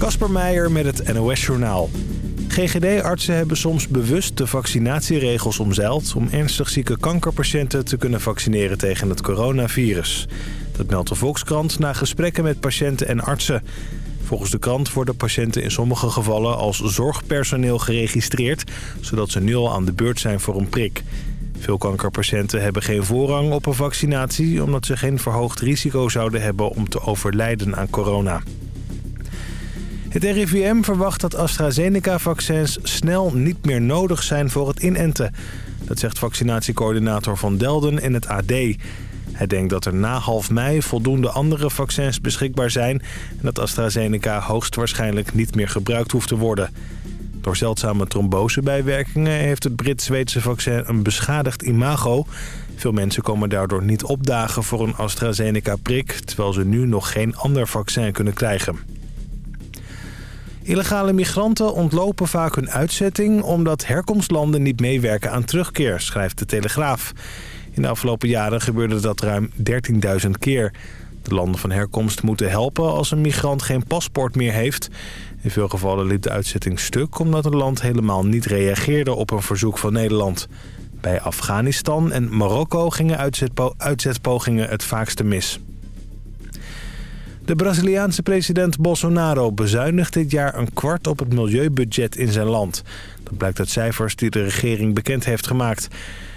Kasper Meijer met het NOS-journaal. GGD-artsen hebben soms bewust de vaccinatieregels omzeild... om ernstig zieke kankerpatiënten te kunnen vaccineren tegen het coronavirus. Dat meldt de Volkskrant na gesprekken met patiënten en artsen. Volgens de krant worden patiënten in sommige gevallen als zorgpersoneel geregistreerd... zodat ze nu al aan de beurt zijn voor een prik. Veel kankerpatiënten hebben geen voorrang op een vaccinatie... omdat ze geen verhoogd risico zouden hebben om te overlijden aan corona. Het RIVM verwacht dat AstraZeneca-vaccins snel niet meer nodig zijn voor het inenten. Dat zegt vaccinatiecoördinator Van Delden in het AD. Hij denkt dat er na half mei voldoende andere vaccins beschikbaar zijn... en dat AstraZeneca hoogstwaarschijnlijk niet meer gebruikt hoeft te worden. Door zeldzame trombosebijwerkingen heeft het Brits-Zweedse vaccin een beschadigd imago. Veel mensen komen daardoor niet opdagen voor een AstraZeneca-prik... terwijl ze nu nog geen ander vaccin kunnen krijgen. Illegale migranten ontlopen vaak hun uitzetting... omdat herkomstlanden niet meewerken aan terugkeer, schrijft de Telegraaf. In de afgelopen jaren gebeurde dat ruim 13.000 keer. De landen van herkomst moeten helpen als een migrant geen paspoort meer heeft. In veel gevallen liep de uitzetting stuk omdat het land helemaal niet reageerde op een verzoek van Nederland. Bij Afghanistan en Marokko gingen uitzetpogingen het vaakste mis. De Braziliaanse president Bolsonaro bezuinigt dit jaar een kwart op het milieubudget in zijn land. Dat blijkt uit cijfers die de regering bekend heeft gemaakt.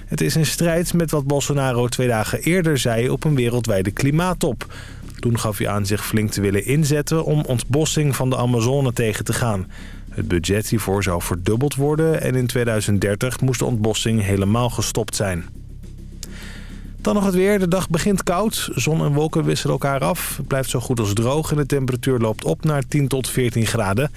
Het is in strijd met wat Bolsonaro twee dagen eerder zei op een wereldwijde klimaattop. Toen gaf hij aan zich flink te willen inzetten om ontbossing van de Amazone tegen te gaan. Het budget hiervoor zou verdubbeld worden en in 2030 moest de ontbossing helemaal gestopt zijn. Dan nog het weer. De dag begint koud. Zon en wolken wisselen elkaar af. Het blijft zo goed als droog en de temperatuur loopt op naar 10 tot 14 graden.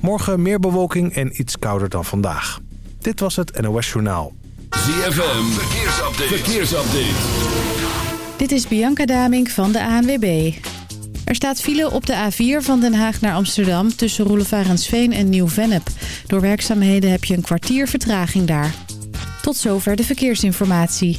Morgen meer bewolking en iets kouder dan vandaag. Dit was het NOS Journaal. ZFM. Verkeersupdate. Verkeersupdate. Dit is Bianca Damink van de ANWB. Er staat file op de A4 van Den Haag naar Amsterdam... tussen Roelevarensveen en Nieuw-Vennep. Door werkzaamheden heb je een kwartier vertraging daar. Tot zover de verkeersinformatie.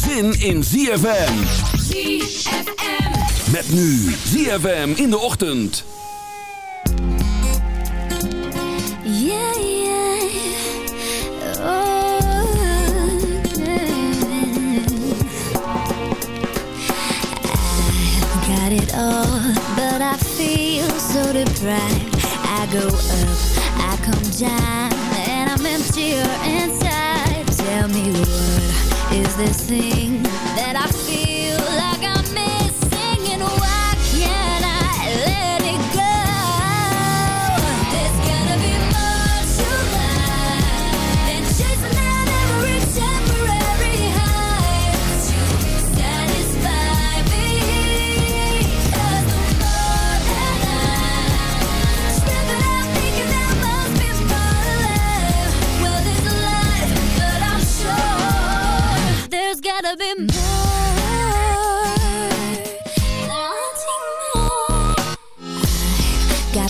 zin in ZFM. ZFM. Met nu ZFM in de ochtend. Yeah, yeah. Oh, yeah. I've got it all, but I feel so deprived. I go up, I come down, and I'm emptier inside. Tell me what is this thing that I feel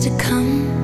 to come.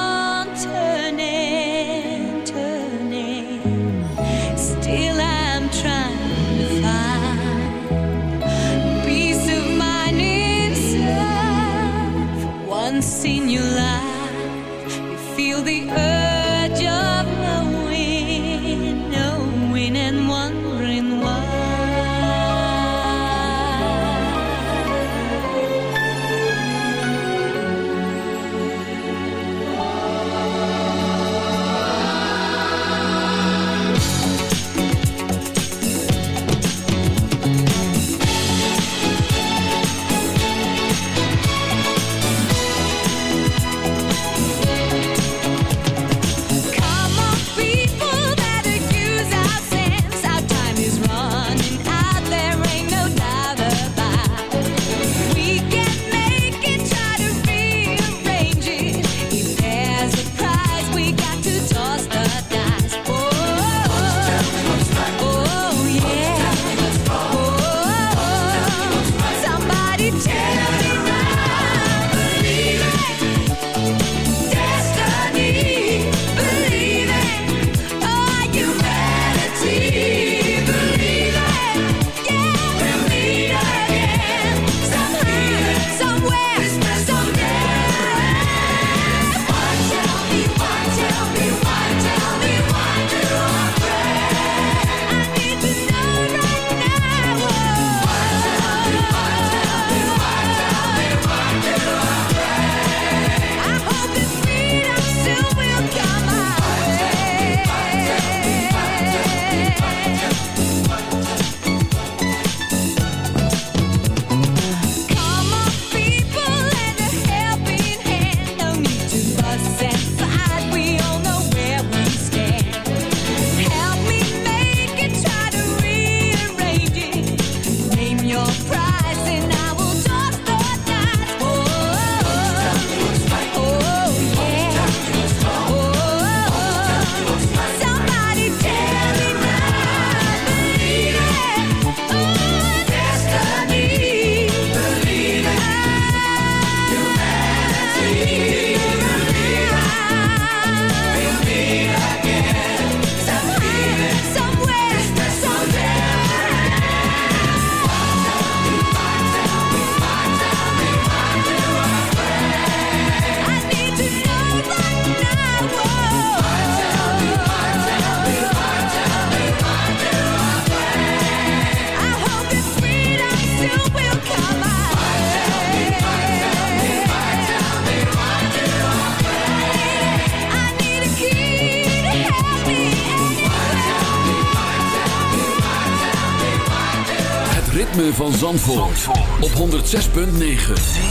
Op 106.9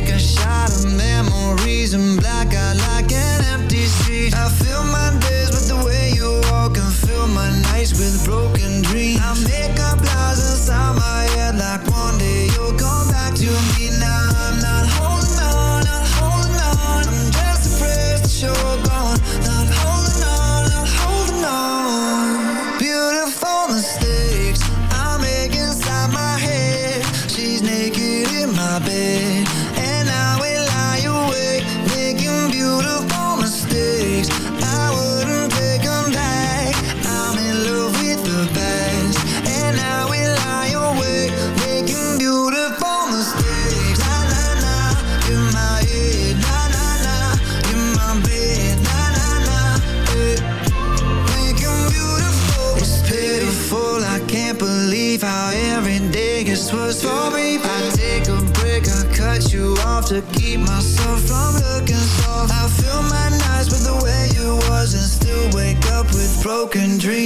take a shot of memories and black out like an empty street. I feel broken dream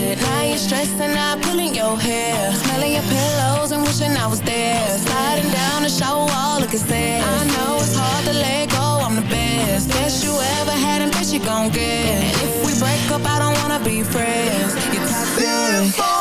Now you're stressing out, pulling your hair. Smelling your pillows and wishing I was there. Sliding down the shower wall, looking sad. I know it's hard to let go, I'm the best. Best you ever had and best you gon' get. And if we break up, I don't wanna be friends. You're toxic.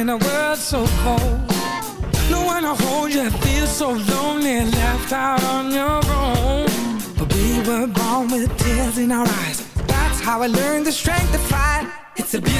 in a world so cold. No one to hold you, feel so lonely Left out on your own. But we were born with tears in our eyes. That's how I learned the strength to fight. It's a beautiful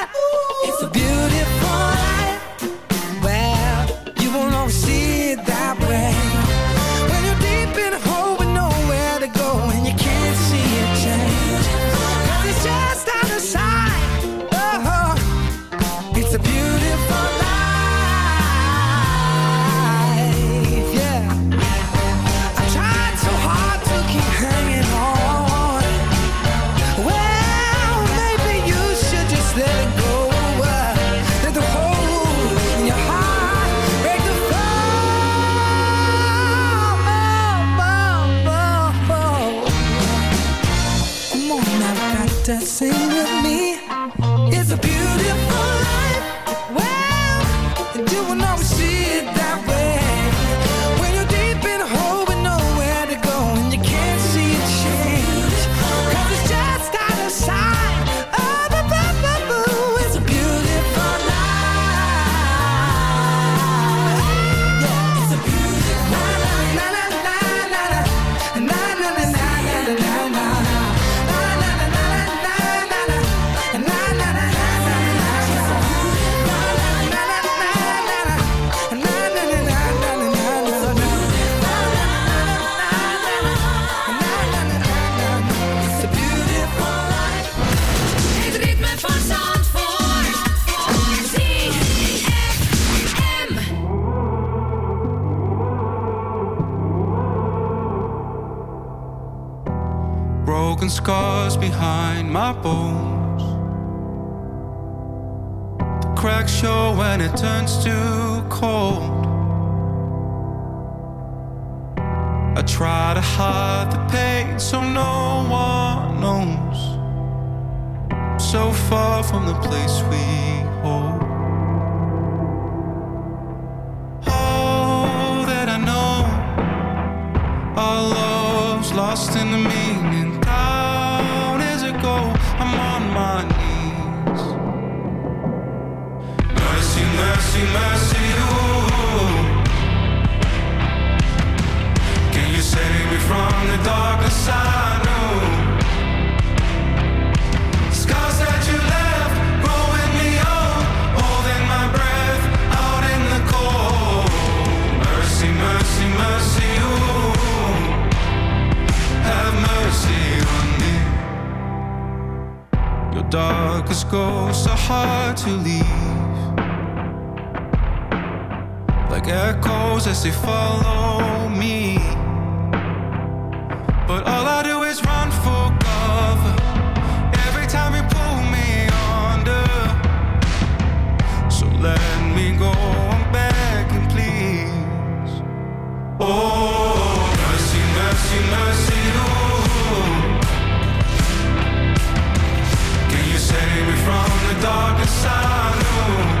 place we hold. All that I know, our love's lost in the meaning. Down as I go, I'm on my knees. Mercy, mercy, mercy. Can you save me from the darkest side? darkest ghosts are hard to leave. Like echoes as they follow me. But all I do is run for cover. from the darkness I knew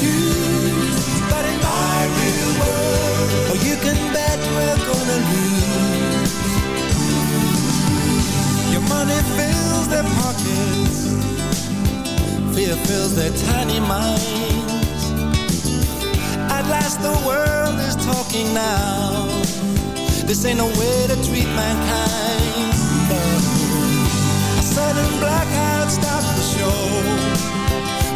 but in my real world, oh, you can bet we're gonna lose. Your money fills their pockets, fear fills their tiny minds. At last, the world is talking now. This ain't no way to treat mankind. A sudden blackout stops the show,